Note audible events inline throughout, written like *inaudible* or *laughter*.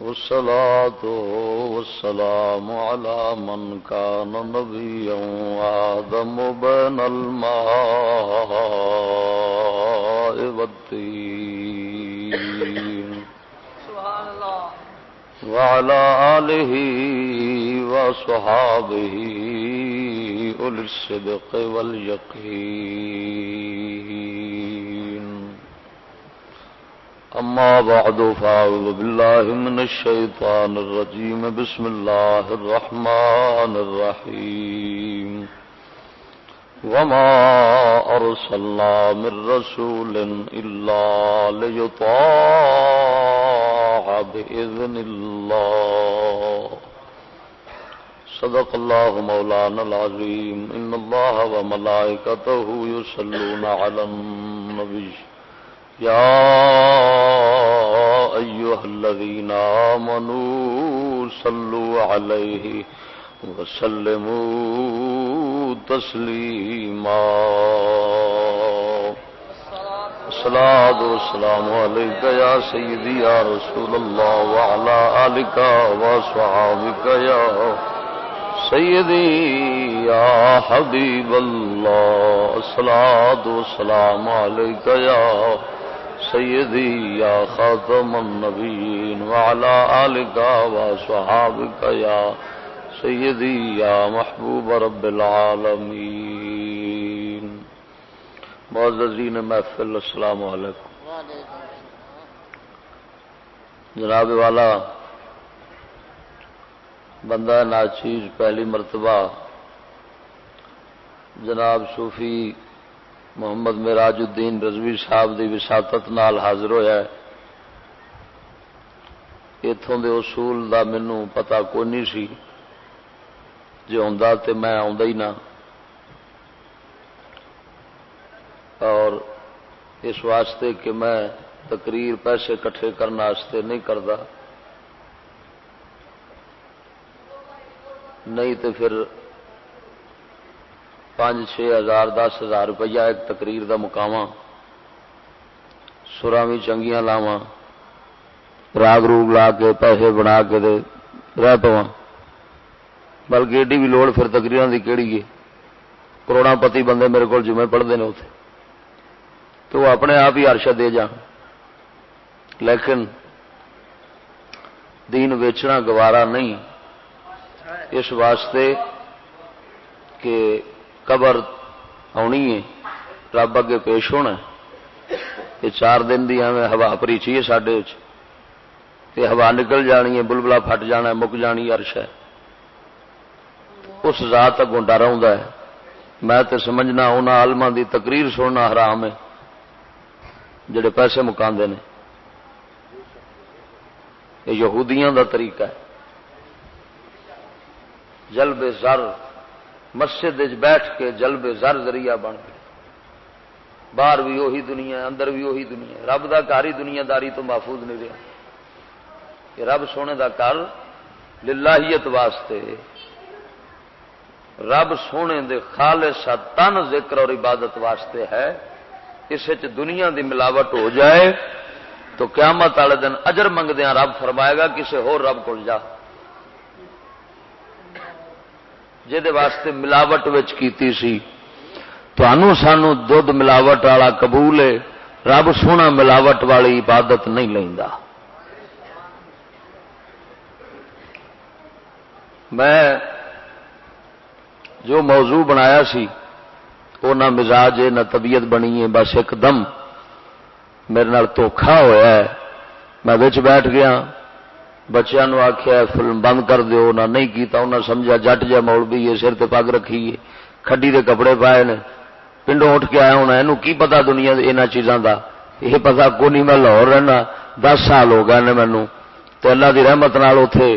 والصلاة والسلام على من كان نبيا وآدم بين الماء والدين. سبحان الله وعلى آله وصحابه أولي الصدق واليقين. أما بعد، فأعوذ بالله من الشيطان الرجيم. بسم الله الرحمن الرحيم. وما أرسلنا من رسول إلا ليطاع بإذن الله. صدق الله مولانا العظيم. إن الله وملائكته يسلون على النبي. يا آمنوا صلوا عليه وسلموا تسليما الصلاة والسلام عليك يا سيدي يا رسول الله وعلى آلك وصحابك يا سيدي يا حبيب الله. الصلاة والسلام عليك يا سيدي يا خاتم النبيين وعلى آلك وصحابك يا سيدي يا محبوب رب العالمين معززين محفل، السلام علیکم۔ جناب والا، بندہ ناچیز پہلی مرتبہ جناب صوفی محمد مراج الدین رضوی صاحب دی وساطت نال حاضر ہوا اتوں دے اصول دا مینو پتا کوئی نہیں سی۔ جی ہوں تو میں ہی نہ۔ اور اس واسطے کہ میں تقریر پیسے کٹھے کرنے نہیں کرتا نہیں تو پھر پانچ، چھ ہزار، دس ہزار روپیہ ایک تقریر دا مقام سرا بھی چنگیاں لاوا راگ روگ لا کے پیسے بنا کے دے رہ پوا بلکہ ایڈی بھی لوڑ پھر تقریر کی کہڑی ہے؟ کروڑا پتی بندے میرے کو جمے پڑھتے ہیں اتنے تو وہ اپنے آپ ہی ارشا دے جان لیکن دین ویچنا گوارا نہیں۔ اس واسطے کہ قبر آنی ہے۔ رب اگے پیش ہونا یہ چار دن دی ہمیں ہوا پریچی ہے سڈے یہ ہوا نکل جانی ہے، بلبلا پھٹ جانا ہے، مک جانی ارش ہے۔ اس ذات اگوں ڈر ہے۔ میں تو سمجھنا ان آلما دی تقریر سننا حرام ہے۔ جڑے پیسے مکاندے نے۔ یہ یہودیاں دا طریقہ ہے۔ جلب زر۔ مسجد بیٹھ کے جلب زر ذریعہ بن کے باہر بھی وہی دنیا اندر بھی وہی دنیا رب دا کاری دنیا داری تو محفوظ نہیں رہا۔ کہ رب سونے دا کر للہیت واسطے، رب سونے دے خالص تن ذکر اور عبادت واسطے ہے۔ اس دنیا دی ملاوٹ ہو جائے تو قیامت والے دن اجر منگدیا رب فرمائے گا کسی ہو رب کو جا۔ واسطے ملاوٹ کیتی سی۔ تو سانو دھد ملاوٹ والا قبول ہے۔ رب سونا ملاوٹ والی عبادت نہیں لینا میں جو موضوع بنایا سی وہ نہ مزاج ہے، نہ طبیعت بنی ہے، بس ایک دم میرے نال دھوکھا ہوا ہے۔ میں بیٹھ گیا۔ بچیا آخیا فلم بند کر دو نہ نہیں کیتا انہیں سمجھا جٹ جا مول بھی ہے، سر پگ رکھی ہے، کھڈی دے کپڑے پائے نے، پنڈوں اٹھ کے آیا ہونا یہ کی پتا دنیا یہاں چیزوں کا یہ پتا کو نہیں، میں لاہور رہنا، دس سال ہو گئے مینو تو اللہ کی رحمت نال اتے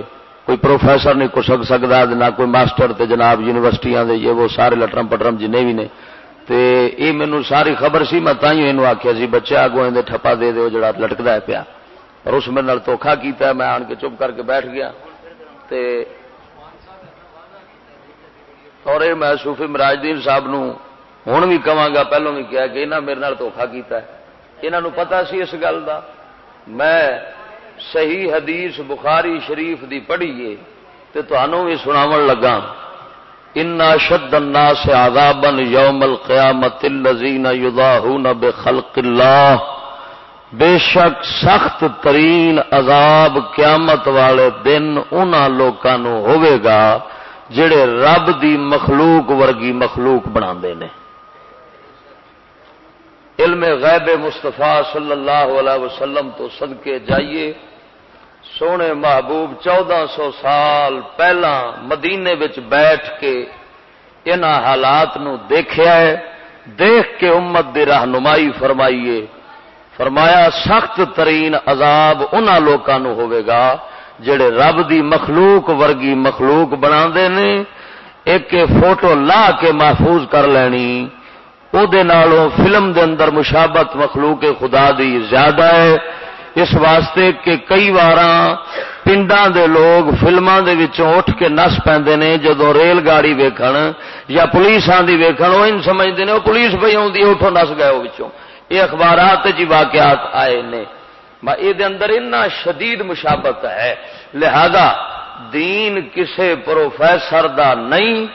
کوئی پروفیسر نہیں کچھ سک سکتا نہ کوئی ماسٹر تے جناب یونیورسٹیاں دے، یہ وہ سارے لٹرم پٹرم جن بھی نے۔ تے یہ مینو ساری خبر سی، میں تھی آخیا سی، بچے آگوں ٹھپا دے دو جڑا لٹکتا ہے پیا۔ اور اس میرے دھوکھا کیتا میں آن کے چپ کر کے بیٹھ گیا۔ تے اور یہ میں صوفی مراجدین صاحب نو ہوں بھی کہا گا پہلو بھی کیا کہ انہیں میرے دھوکھا کیتا ہے۔ انہوں پتا سی اس گل کا میں صحیح حدیث بخاری شریف دی پڑھیے تو تمہوں بھی سناو لگا۔ ان شد الناس عذابا یوم القیامت الذین یضاہون بخلق اللہ بے شک سخت ترین عذاب قیامت والے دن ان لوگوں ہوئے گا جڑے رب دی مخلوق ورگی مخلوق بنا نے۔ علم غیب مستفا صلی اللہ علیہ وسلم تو صدقے جائیے۔ سونے محبوب چودہ سو سال پہلا مدینے وچ بیٹھ کے ان حالات نو دیکھا ہے۔ دیکھ کے امت دی رہنمائی فرمائیے۔ فرمایا، سخت ترین عذاب ان لوگوں ہوئے گا جڑے رب دی مخلوق ورگی مخلوق بنا نے، ایک فوٹو لا کے محفوظ کر لینی، او دے نالوں فلم دے اندر مشابت مخلوق خدا دی زیادہ ہے۔ اس واسطے کہ کئی بار پنڈا دے لوگ فلموں دے وچوں اٹھ کے نس پہ نے جدو ریل گاڑی ویکھن یا پولیس آدھی ویکھن وہ سمجھتے ہیں وہ پولیس پہ آتی اٹھو نس گئے وہ یہ اخبارات جی واقعات آئے نے۔ یہ اندر اتنا شدید مشابت ہے۔ لہذا دین کسے پروفیسر دا نہیں،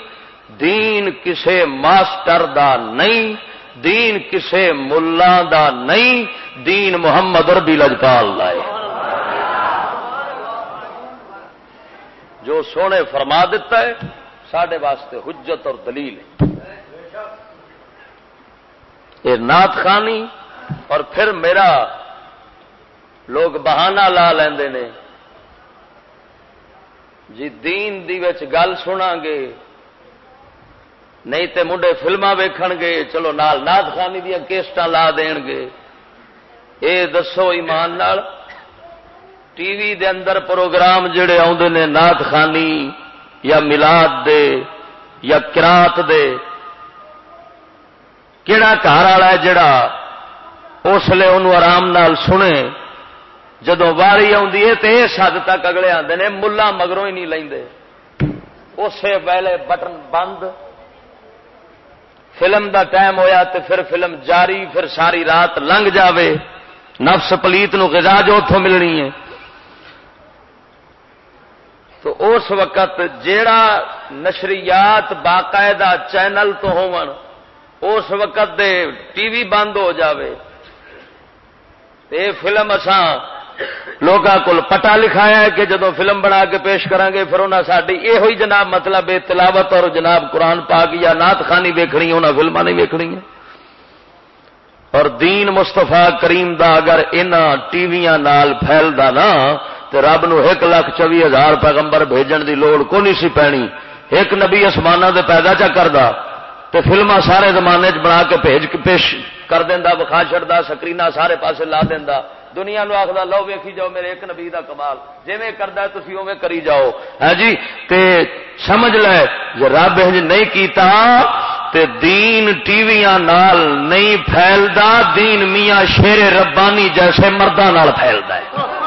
دین کسے ماسٹر دا نہیں، دین کسے ملا دا نہیں، دین محمد ربی لجپال لائے۔ جو سونے فرما دیتا ہے سڈے واسطے حجت اور دلیل ہے۔ یہ نات خانی اور پھر میرا لوگ بہانہ لا لیندے نے۔ جی دین دی وچ گل سنا گے، نہیں تے منڈے فلما ویکھن گے، چلو نال نات خانی دیا کیسٹ لا دین گے۔ اے دسو ایمان نال، ٹی وی دے اندر پروگرام جڑے آدھے نے نات خانی یا ملاد دے یا کرات دے کہڑا گھر والا ہے جڑا اس لیے انہوں آرام نال سنے جدو واری اس حد تک اگلے آتے ہیں ملا مگروں ہی نہیں لے اسی ویلے بٹن بند۔ فلم دا ٹائم ہویا تو پھر فلم جاری، پھر ساری رات لنگ جاوے۔ نفس پلیت نو غذا جو اتوں ملنی ہے۔ تو اس وقت جیڑا نشریات باقاعدہ چینل تو ہون اس وقت دے ٹی وی بند ہو جاوے۔ تے فلم اساں لوگوں کو پٹا لکھایا ہے کہ جدو فلم بنا کے پیش کریں گے، پھر انہیں ساری یہ ہوئی جناب مطلب تلاوت اور جناب قرآن پاک یا نات خانی ویکھنی انہیں فلما نہیں ویکھنی ہے۔ اور دین مستفا کریم دا اگر ان ٹی وی پھیلتا نا تو رب نو ایک لاکھ چوی ہزار پیغمبر بھیجن دی لوڑ کو نہیں سی پینی؟ ایک نبی آسمانہ دے پیدا چا کردا۔ تو فلما سارے زمانے چ بنا کے بھیج کے پیش کر دینا بخا چڑھتا سکرینا سارے پاسے لا دینا دنیا نو آخر لو ویکھی جاؤ میرے ایک نبی کا کمال۔ جی کرتا تھی اوے کری جاؤ۔ ہے جی؟ تے سمجھ لے جی رب نہیں کیتا، تے دین ٹی وی نال نہیں پھیلدا، دین میاں شیر ربانی جیسے مردوں پھیلتا ہے۔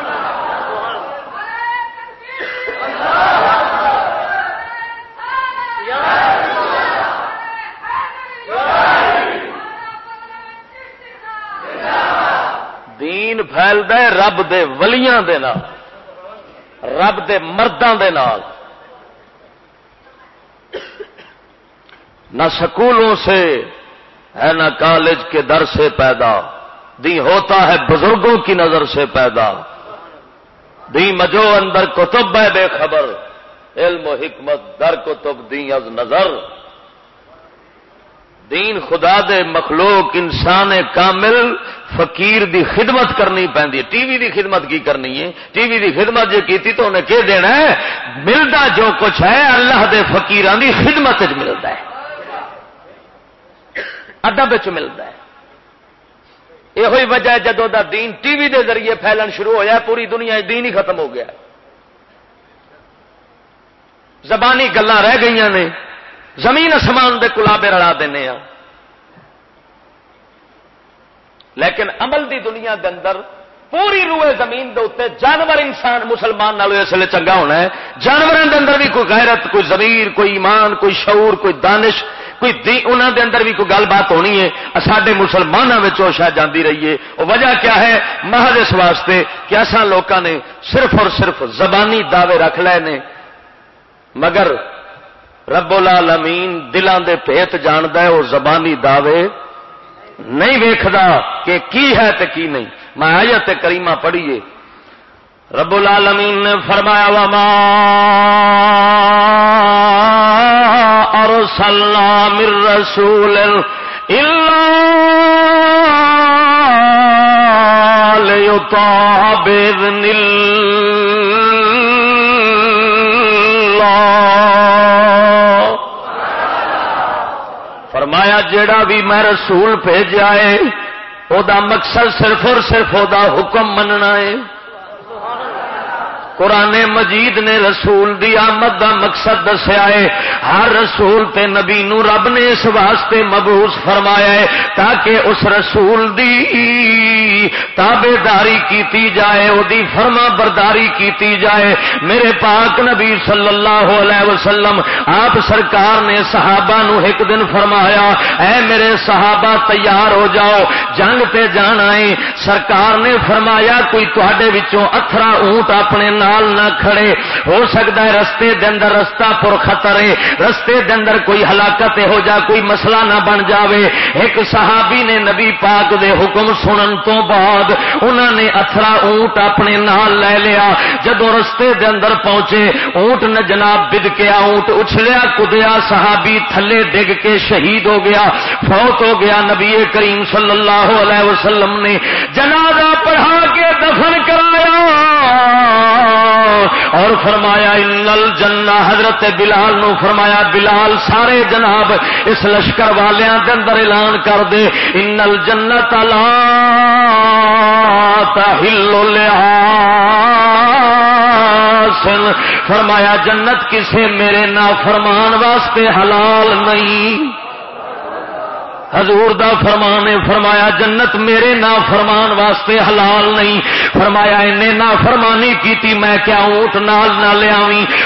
دین پھیلد رب دے ولیاں دے نال، رب دے مرداں دے نال۔ نہ سکولوں سے ہے، نہ کالج کے در سے پیدا۔ دی ہوتا ہے بزرگوں کی نظر سے پیدا۔ دی مجو اندر کتب ہے بے خبر۔ علم و حکمت در کتب دی از نظر۔ دین خدا دے مخلوق انسان کامل فقیر دی خدمت کرنی پی ٹی وی دی خدمت کی کرنی ہے؟ ٹی وی دی خدمت جو کی تو انہیں کہہ دینا ہے، ملتا جو کچھ ہے، اللہ دے فقیران دی خدمت ملتا ہے۔ ادب ملتا ہے۔ یہ وجہ ہے جدو دا دین ٹی وی دے ذریعے پھیلن شروع ہوا پوری دنیا دین ہی ختم ہو گیا زبانی گلان رہ گئی نے۔ زمین اسمان دے کلابے رلا دینے ہاں۔ لیکن عمل دی دنیا دے اندر پوری روئے زمین دے اتنے جانور انسان مسلمان نالو اس لیے چنگا ہونا ہے۔ جانوروں دے اندر بھی کوئی غیرت، کوئی زمیر کوئی ایمان، کوئی شعور، کوئی دانش، کوئی دی انہوں دے اندر بھی کوئی گل بات ہونی ہے۔ سارے مسلمانوں میں شاید جاندی رہی ہے۔ وہ وجہ کیا ہے؟ محض اس واسطے کہ اصا لوگوں نے صرف اور صرف زبانی دعوے رکھ لے نے۔ مگر رب العالمین دلان دے پیت جاند ہے وہ زبانی دعوے نہیں ویکھدا کہ کی ہے تے کی نہیں۔ میں آیت کریمہ پڑھیے۔ رب العالمین نے فرمایا، وما ارسلنا من رسول الا ليطاع باذن فرمایا، جیڑا بھی میں رسول بھیجا ہے، او دا مقصد صرف اور صرف او دا حکم مننا ہے۔ قرآن مجید نے رسول دی آمد دا مقصد دسیا ہے، ہر رسول تے نبی نو رب نے اس واسطے مبوس فرمایا ہے تاکہ اس رسول دی تابے داری کیتی جائے، او دی فرما برداری کیتی جائے۔ میرے پاک نبی صلی اللہ علیہ وسلم، آپ سرکار نے صحابہ نو ایک دن فرمایا، اے میرے صحابہ تیار ہو جاؤ، جنگ تے جانا ہے سرکار نے فرمایا، کوئی تے اترا اونٹ اپنے نال نہ کھڑے۔ ہو سکتا ہے رستے دے اندر رستہ پر خطر ہے۔ رستے دے اندر کوئی ہلاکت ہو جا کوئی مسئلہ نہ بن جاوے۔ ایک صحابی نے نبی پاک دے حکم سنن تو بعد انہوں نے اترا اونٹ اپنے نال لے لیا۔ جدو رستے دے اندر پہنچے، اونٹ نے جناب بدکیا، اونٹ اچھلیا کدیا صحابی تھلے ڈگ کے شہید ہو گیا۔ فوت ہو گیا نبی کریم صلی اللہ علیہ وسلم نے۔ جنازہ پڑھا کے دفن کرایا اور فرمایا انل جنا حضرت بلال نو فرمایا، بلال سارے جناب اس لشکر والوں کے اندر اعلان کر دے انل جنت لا ہلو لیا فرمایا، جنت کسے میرے نا فرمان واسطے حلال نہیں. حضور دا فرمان فرمایا جنت میرے نا فرمان واسطے حلال نہیں۔ فرمایا انہیں نا فرمانی کیتی، میں کیا اونٹ نال نہ لیا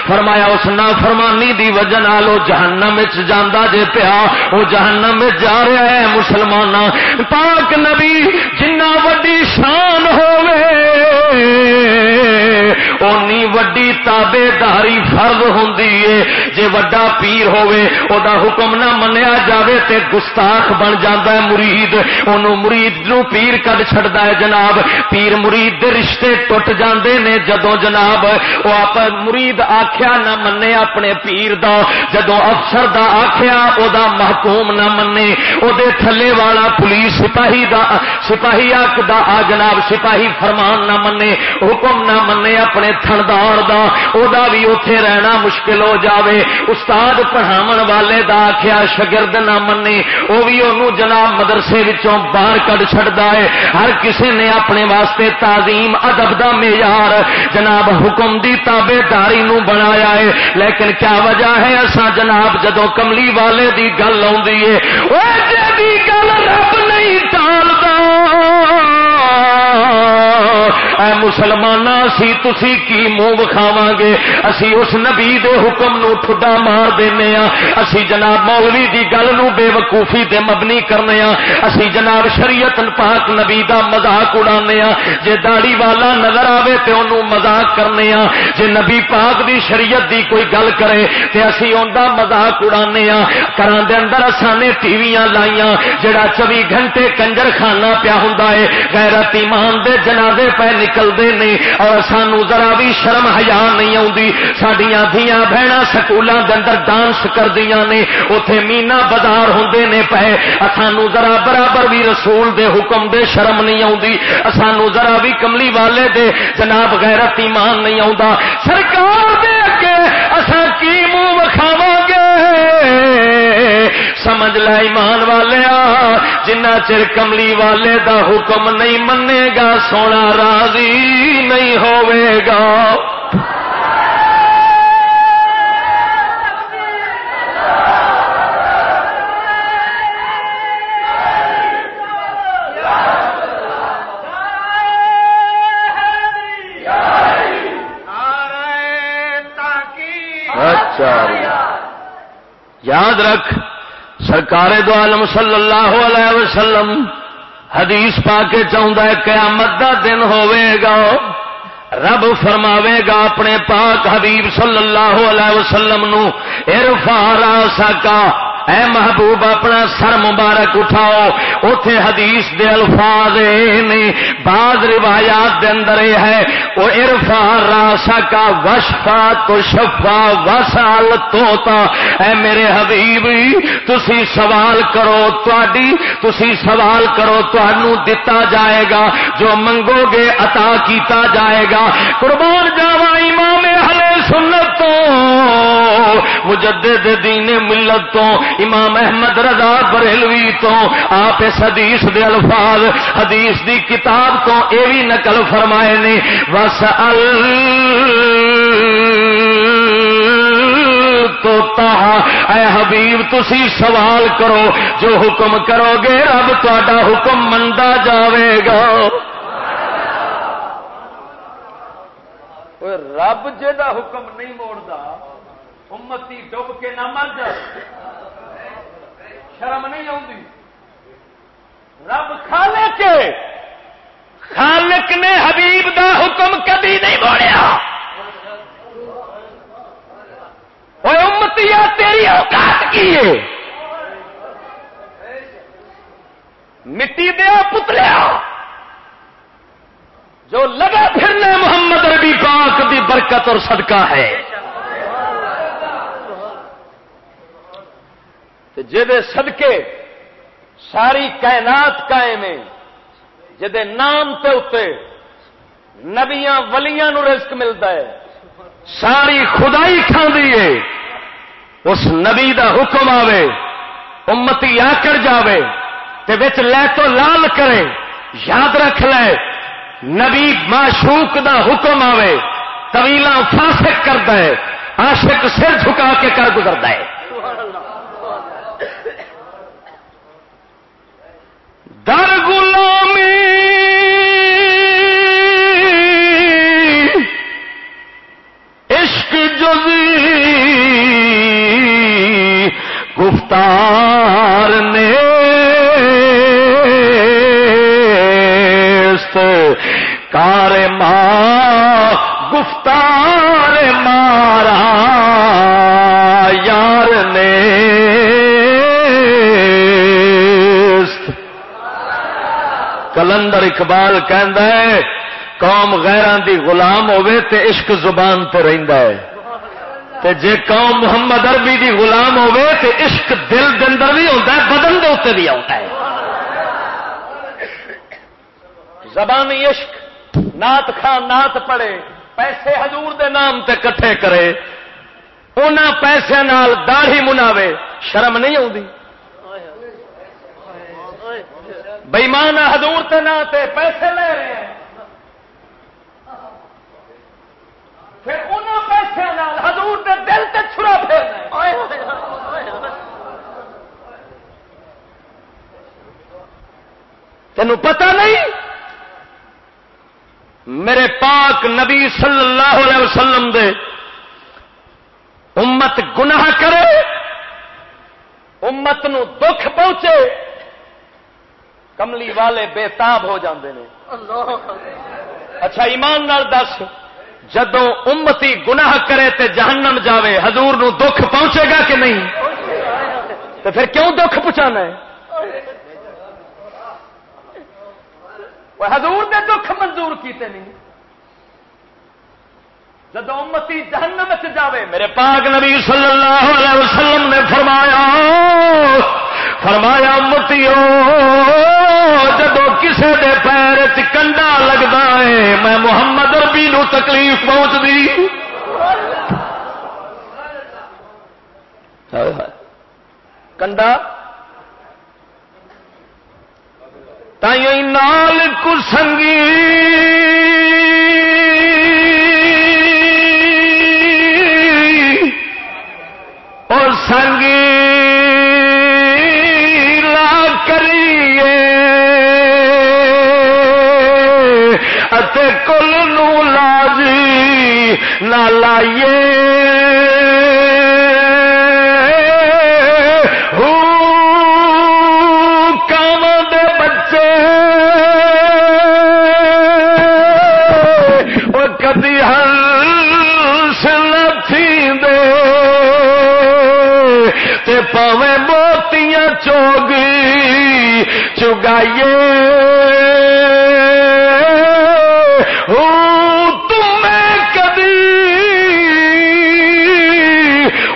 فرمایا اس نا فرمانی دی وجہ نال وہ جہنم جانا جے پیا، وہ جہنم جا رہا ہے مسلمان پاک نبی جنہ وڈی شان ہوئے اونی وڈی تابے داری فرض ہوں جے وڈا پیر ہوئے او دا حکم نہ منیا جاوے تے گستاخ بن جاتا ہے مرید ان مرید نو پیر کد چڑتا ہے جناب پیر مرید دے رشتے ٹوٹ جاندے نے جدو جناب وہ آپ مرید آخیا نہ منے اپنے پیر دا جدو افسر دا آخیا او دا محکوم نہ منے او دے تھلے والا پولیس سپاہی دا سپاہی آک دا آ جناب سپاہی فرمان نہ منے حکم نہ منے اپنے تھندار دا او دا بھی اتے رہنا مشکل ہو جاوے۔ استاد پڑھاو والے دا آخیا شگرد نہ منے وہ بھی انہوں جناب مدرسے وچوں باہر کڈ چڑتا ہے۔ ہر کسی نے اپنے واسطے تعظیم، ادب دا معیار۔ جناب حکم دی تابے داری نو بنایا ہے۔ لیکن کیا وجہ ہے؟ اصا جناب جدو کملی والے دی گل آئی ہے۔ گل رب نہیں اے مسلمان سی تسی کی منہ وکھاوا گے اسی اس نبی دے حکم نو ٹھڈا مار دینے ہاں اسی جناب مولوی دی گل نو بے وقوفی تے مبنی کرنے ہاں اسی جناب شریعت پاک نبی دا مذاق اڑانے ہاں جے داڑی والا نظر آوے تے انہوں مذاق کرنے ہاں جے نبی پاک دی شریعت دی کوئی گل کرے تے اسی اوندا مذاق اڑانے ہاں کراں دے اندر اسانے ٹی ویاں لائیاں۔ جڑا 24 گھنٹے کنجر خانہ پیا ہوندا ہے، غیرت ایمان دے جنازے پہ نکلتے نہیں اور سانو ذرا بھی شرم ہیا نہیں آتی سڈیا دیا بہن سکولوں کے اندر ڈانس کردیا نے۔ اتے مینا بازار ہوں نے پے سانو ذرا برابر بھی رسول دے حکم دے شرم نہیں آتی سانو ذرا بھی کملی والے دے جناب غیرت ایمان نہیں آتا سرکار دے اگے اصا کی منہ وکھاو گے؟ سمجھ لا ایمان والے جنہ چر کملی والے دا حکم نہیں منے گا سونا راضی نہیں ہوئے گا۔ اچھا۔ یاد رکھ سرکار دو عالم صلی اللہ علیہ وسلم حدیث پا کے چاہتا ہے قیامت دا دن ہوئے گا، رب فرماوے گا اپنے پاک حبیب صلی اللہ علیہ وسلم نو ارفا راسا کا اے محبوب، اپنا سر مبارک اٹھاؤ۔ اتے حدیث دے الفاظ بعض روایات دے اندر یہ ہے، وہ ارفا راسا کا وشفا تو شفا وسال تو اے میرے حبیب، تسی سوال کرو تسی سوال کرو تہن دتا جائے گا۔ جو منگو گے عطا کیتا جائے گا۔ قربان جاوا امام سنت تو مجدد دین ملت تو امام احمد رضا بریلوی تو، آپ اس حدیث دے الفاظ، حدیث دی کتاب تو یہ بھی نقل فرمائے نے بس تو اے حبیب تسی سوال کرو، جو حکم کرو گے رب تا حکم منتا جاوے گا۔ رب جا حکم نہیں موڑتا امتی ڈب کے نہ مر جائے شرم نہیں آتی رب خالق کے خالق نے حبیب دا حکم کبھی نہیں موڑیا امتی تیری اوقات کی ہے مٹی دیا پتلیا جو لگا پھرنے محمد ربی پاک دی برکت اور صدقہ ہے۔ جدے صدقے ساری کائنات قائم جدے نام تے اتے نبیاں ولیاں نو رزق ملتا ہے۔ ساری خدائی کھاندی ہے۔ اس نبی دا حکم آوے، امتی آ کر جاوے، تے وچ لے تو لال کرے، یاد رکھ لے۔ نبی معشوق دا حکم آوے طویلا فاسق کرتا ہے، عاشق سر جھکا کے کر گزرتا ہے۔ در غلامی عشق جزی، گفتار گفتار مارا، یار نے۔ کلندر اقبال ہے، قوم غیران دی غلام ہوے تے عشق زبان تے رہندا ہے۔ تے جے قوم محمد عربی دی غلام ہوے تے عشق دل دے اندر بھی ہوتا ہے، بدن دے اوتے بھی ہوتا ہے۔ زبانی عشق نات خان نات پڑے پیسے حضور دے نام تے کٹھے کرے ان پیسے نال داڑھی مناوے، شرم نہیں آتی بےمان حضور تے نا تے پیسے لے رہے ہیں۔ پھر ان پیسے نال حضور دے دل تے چھڑا پھر تینوں پتہ نہیں؟ میرے پاک نبی صلی اللہ علیہ وسلم دے امت گناہ کرے، امت نو دکھ پہنچے، کملی والے بےتاب ہو جاندے نے۔ اچھا ایمان نال دس جدو امتی گناہ کرے تے جہنم جاوے، حضور نو دکھ پہنچے گا کہ نہیں؟ تو پھر کیوں دکھ پہنچانا ہے؟ حضور دے دکھ منظور کیتے نہیں۔ جب امتی جہنم سے جاوے، میرے پاک نبی صلی اللہ علیہ وسلم نے فرمایا فرمایا امتی جب کسی کے پیر چنڈا لگتا ہے، میں محمد ربی نو تکلیف پہنچ دی کنڈا نال کسنگی اور سنگی لا کریے کل نو لاجی نہ لائیے ہنس نتھی دے تے پاویں موتیاں چوگی چگائیے۔ تمہیں کبھی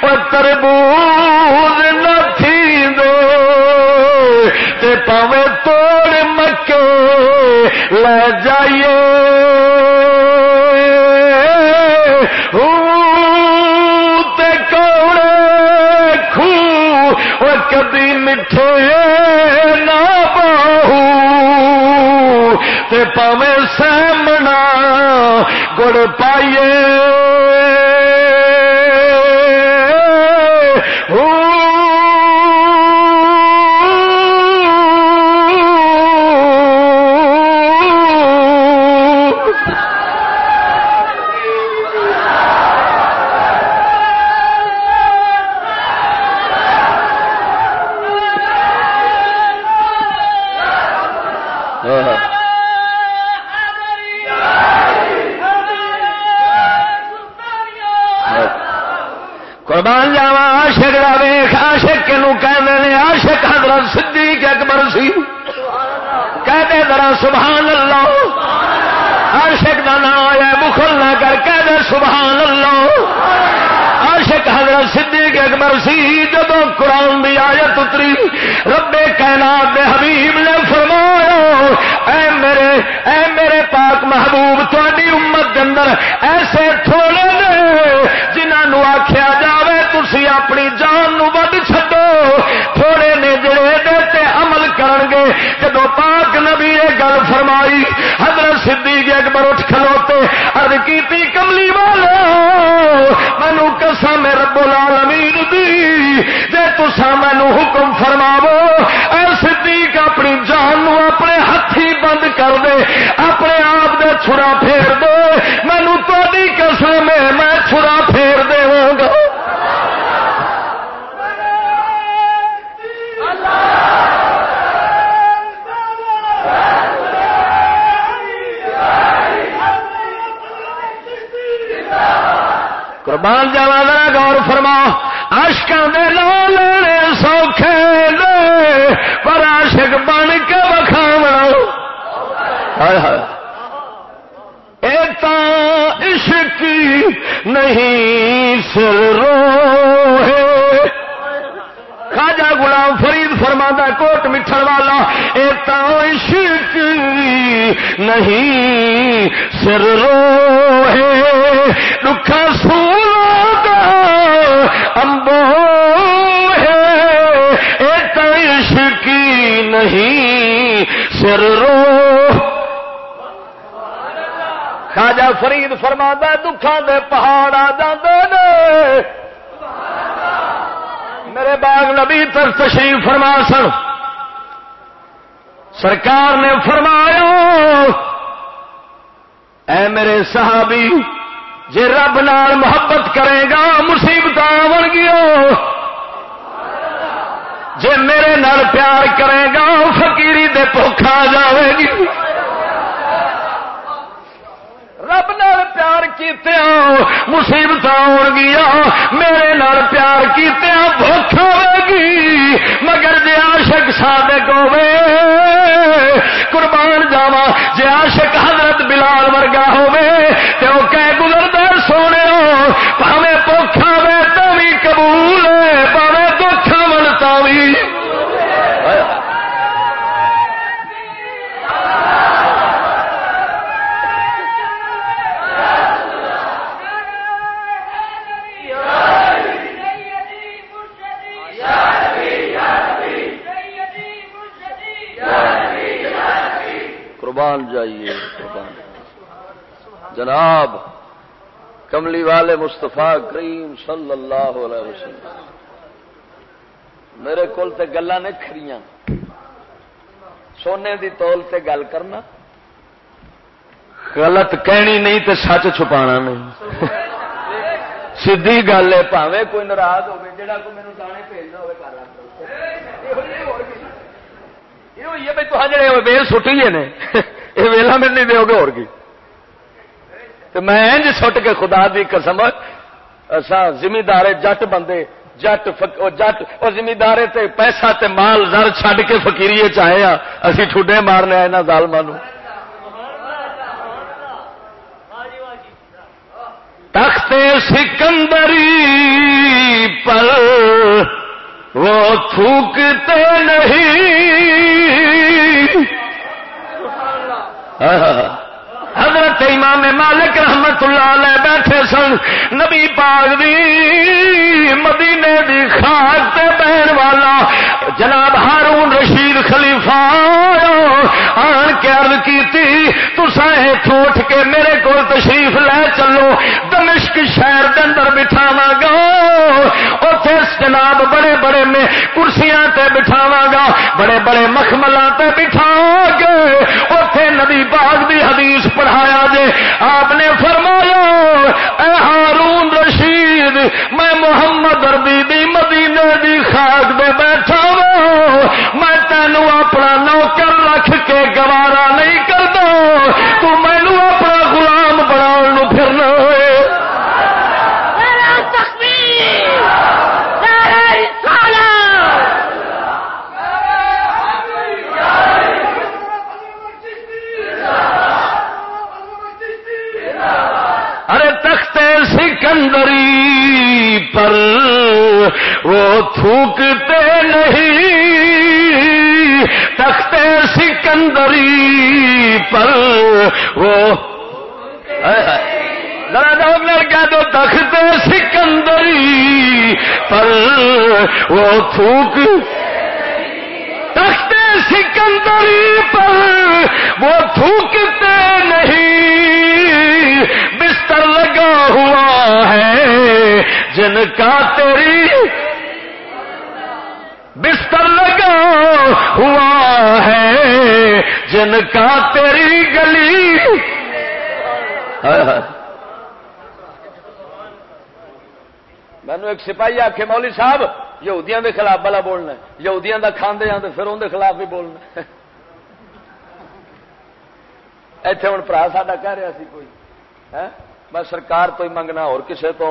وہ تربوز نہ تھی دے تے پاویں توڑ مکے لے جائیے۔ کبھی نہ بہو تے پاوے سامنا گڑ پائیے اکبر سی جدو قرآن دی آیت اتری، رب کائنات دے حبیب نے فرمایا، اے میرے اے میرے پاک محبوب تاری امت کے اندر ایسے تھوڑے نے جنہوں آخیا جاوے تھی اپنی جان نو ود چھڈو تھوڑے نے جڑے دیتے عمل کرن گے جب پاک نبی یہ گل فرمائی، حضرت صدیق اکبر اٹھ کھلوتے ارد کیتی، کملی والو مینو قسم رب العالمین دی، جے تسا مینو حکم فرماو اے صدیق اپنی جان نو اپنے ہاتھی بند کر دے، اپنے آپ دے چھڑا پھیر دے مینو تو قسم میں چھڑا پھیر دے گا۔ قربان جاوا ذرا غور فرما۔ عاشقاں دے نام لینے سوکھے دے پر عاشق بن کے وکھاونا۔ ہائے ہائے۔ ایتا عشق نہیں سر رو ہے خواجہ غلام فرید فرما کوٹ مٹھن والا ایتا عشق نہیں، سر رو ہے دکھا سونا امبو ہے ایتا عشق نہیں، سر رو خواجہ فرید فرما دکھان دے پہاڑ آ جاندے میرے باغ نبی تک تشریف فرما سن۔ سرکار نے فرمایا، اے میرے صحابی، جے رب نال محبت کرے گا مصیبت آن گیا جے میرے نال پیار کرے گا، فقیری دے بھوکھا جاوے گی۔ رب نال پیار کیتے مصیبت آن گیا، میرے نال پیار کیتے بھوک ہوے گی، مگر جے عاشق صادق ہوے قربان جاوا جے عاشق حضرت بلال ورگا ہوے تے او کہہ گزردا سونے پاوے بھوکا وے تو بھی قبول ہے قربان جائیے قربان جناب کملی والے مستفا کریم صلی اللہ علیہ وسلم میرے کول تے گلا نے کھڑیاں۔ سونے دی تول تے گل کرنا۔ غلط کہنی نہیں تے سچ چھپانا نہیں۔ سیدھی گل ہے پاوے کوئی ناراض ہوے جڑا کوئی میرے دانے بھیجنا ہوے کر یہ بھائی، تو ہاں جڑے ویل سٹی نے، *laughs* یہ ویلا میرے نہیں دو گے اور کی تو میں انج سٹ کے خدا دی قسم اصا زمیندار جٹ بندے، جٹ جٹ اور زمیندار تے پیسہ تے مال زر چھڈ کے فکیری چاہے ہاں اسی ٹھڈے مارنے آئے یہاں ظالما تخت سکندری پر وہ تھوکتے نہیں۔ حضرت امام مالک رحمت اللہ علیہ بیٹھے سن۔ نبی پاک دی مدینے دی خاک تے بہن والا جناب ہارون رشید خلیفہ آن کے عرض کی تھی تسا اٹھ کے میرے کو تشریف لے چلو۔ دمشق شہر دے اندر بٹھاوا گا۔ اتے جناب بڑے بڑے میں کرسیاں تے بٹھاوا گا۔ بڑے بڑے مخملہ تے بٹھا گے۔ اتے نبی پاک دی حدیث پڑھایا جے۔ آپ نے فرمایا، اے ہارون رشید، میں محمد اربی دی مدینے دی خاک دے بیٹھا ہاں۔ میں تینوں اپنا نوکر رکھ کے گوارا نہیں کرتا تو مینو اپنا سکندری پر وہ تھوکتے نہیں تخت سکندری پر وہ کہہ دو تخت سکندری پر وہ تھوک تخت سکندری پر وہ تھوکتے نہیں۔ بستر لگا ہوا ہے، جن کا تیری بستر لگا ہوا ہے، جن کا تیری گلی مینو ایک سپاہی آخ مولی صاحب، یہودیاں دے خلاف بلا بولنا یہودیاں دا کھاندے ہاں پھر اندر خلاف بھی بولنا ایتھے ہوں برا سا کہہ رہا سی کوئی۔ میں سرکار تو ہی منگنا، اور کسے تو؟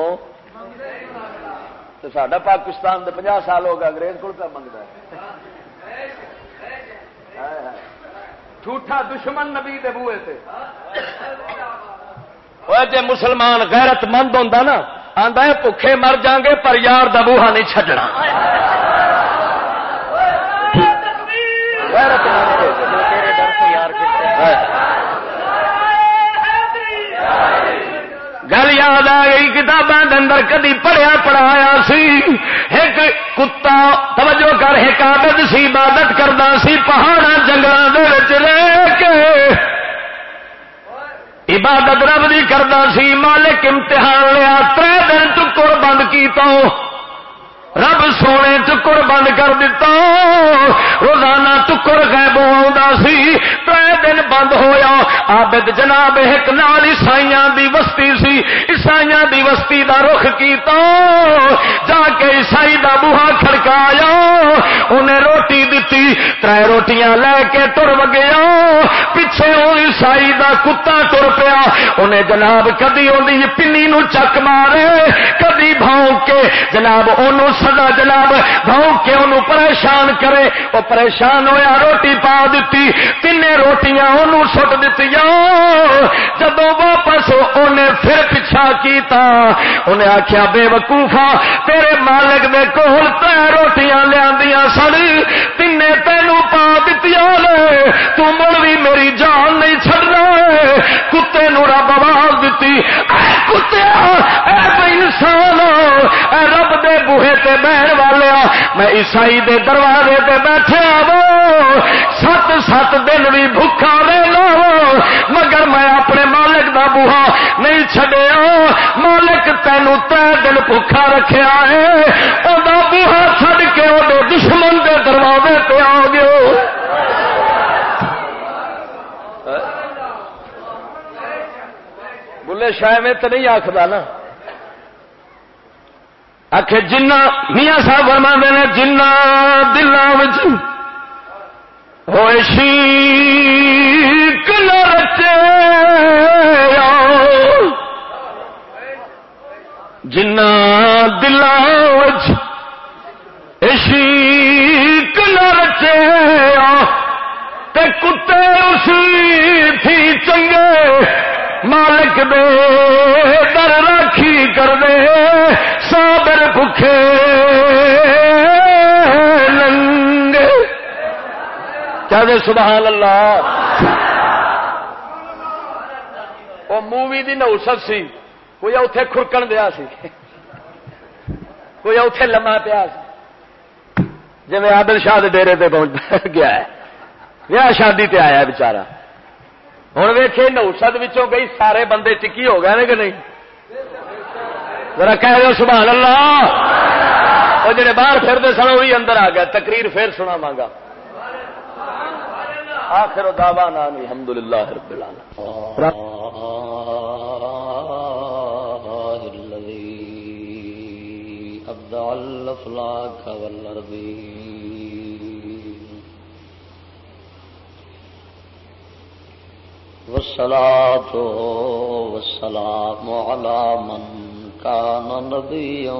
سڈا پاکستان دے پناہ سال ہو گیا انگریز کو منگتا ہے؟ جھوٹا دشمن نبی دے بوئے سے جی مسلمان غیرت مند ہوں نا آدھا بھوکھے مر جان گے، پر یار دبوہا نہیں چڈنا غیرت مند یار گل یاد آ گئی کتابیں اندر کدی پڑھیا پڑھایا سی۔ ایک کتا، توجہ کر، ایک عادت سی، عبادت کرتا سی پہاڑا جنگل رہ کے عبادت رب دی کرتا سی، مالک امتحان لیا تر دن ٹکر بند کی تو رب سونے ٹکر بند کر دیتا روزانہ ٹکر غائب آ سی۔ تر دن بند ہویا۔ آبد جناب ایک نال عیسائیاں دی وسطی سی۔ عیسائیاں دی وسطی دا رخ کیتا۔ جا کے عیسائی دا بوہا کھڑکایا۔ انہیں روٹی دتی۔ تر روٹیاں لے کے تر وگیا۔ پیچھے وہ عیسائی دا کتا تر پیا۔ انہیں جناب کدی اندی پنی نو چک مارے، کدی بھاؤ کے۔ جناب انہوں سدا جناب بھاؤ کے انہوں پریشان کرے؟ وہ پریشان ہویا، روٹی پا دیتی تین روٹیاں انہوں سٹ دیتی جب واپس انہیں پھر پیچھا کیتا انہیں آخیا بے وقوفا، تیرے مالک دے کول تر روٹیاں لیا سن تین تینوں پا دیتی تو مڑ بھی میری جان نہیں چڑنا کتے نو رب آواز دیتی انسان، اے رب دے بوہے تے بہن والے میں عیسائی دے دروازے تے بیٹھے آو سات سات دن بھی بھوکا لے لو مگر میں اپنے مالک دا بوہا نہیں چڈیا مالک تینوں تر دن بھوکا رکھا ہے۔ وہ بوہا چڈ کے وہ دشمن دے دروازے پہ آ گیا بلے شاہ میں تو نہیں آخر نا. آخ جنا میاں صاحب فرما نے جنا دلوں ہوئے شیک نہ رچے جنا دلچ عشق نہ رچے تے کتے اسی تھی چنگے مالک دے در راکھی کر دے سابر بکھے لنگے کیا دے، سبحان اللہ۔ وہ مووی دی نوست سی، کوئی اتے کورکن دیا سی۔ کوئی اتے لما پیا جی آدل شاہ ڈیری پہ پہنچ گیا ہے۔ ویاہ شادی تے آیا بچارا ہوں ویخے نوسد گئی سارے بندے ٹکی ہو گئے کہ نہیں؟ ذرا کہہ دو سبحان اللہ۔ وہ جڑے باہر پھرتے سن وہی اندر آ گیا تقریر پھر سنا مانگا آخر دعوا نام الحمد للہ رب الافلاك والارضين والصلاة والسلام على من كان نبيا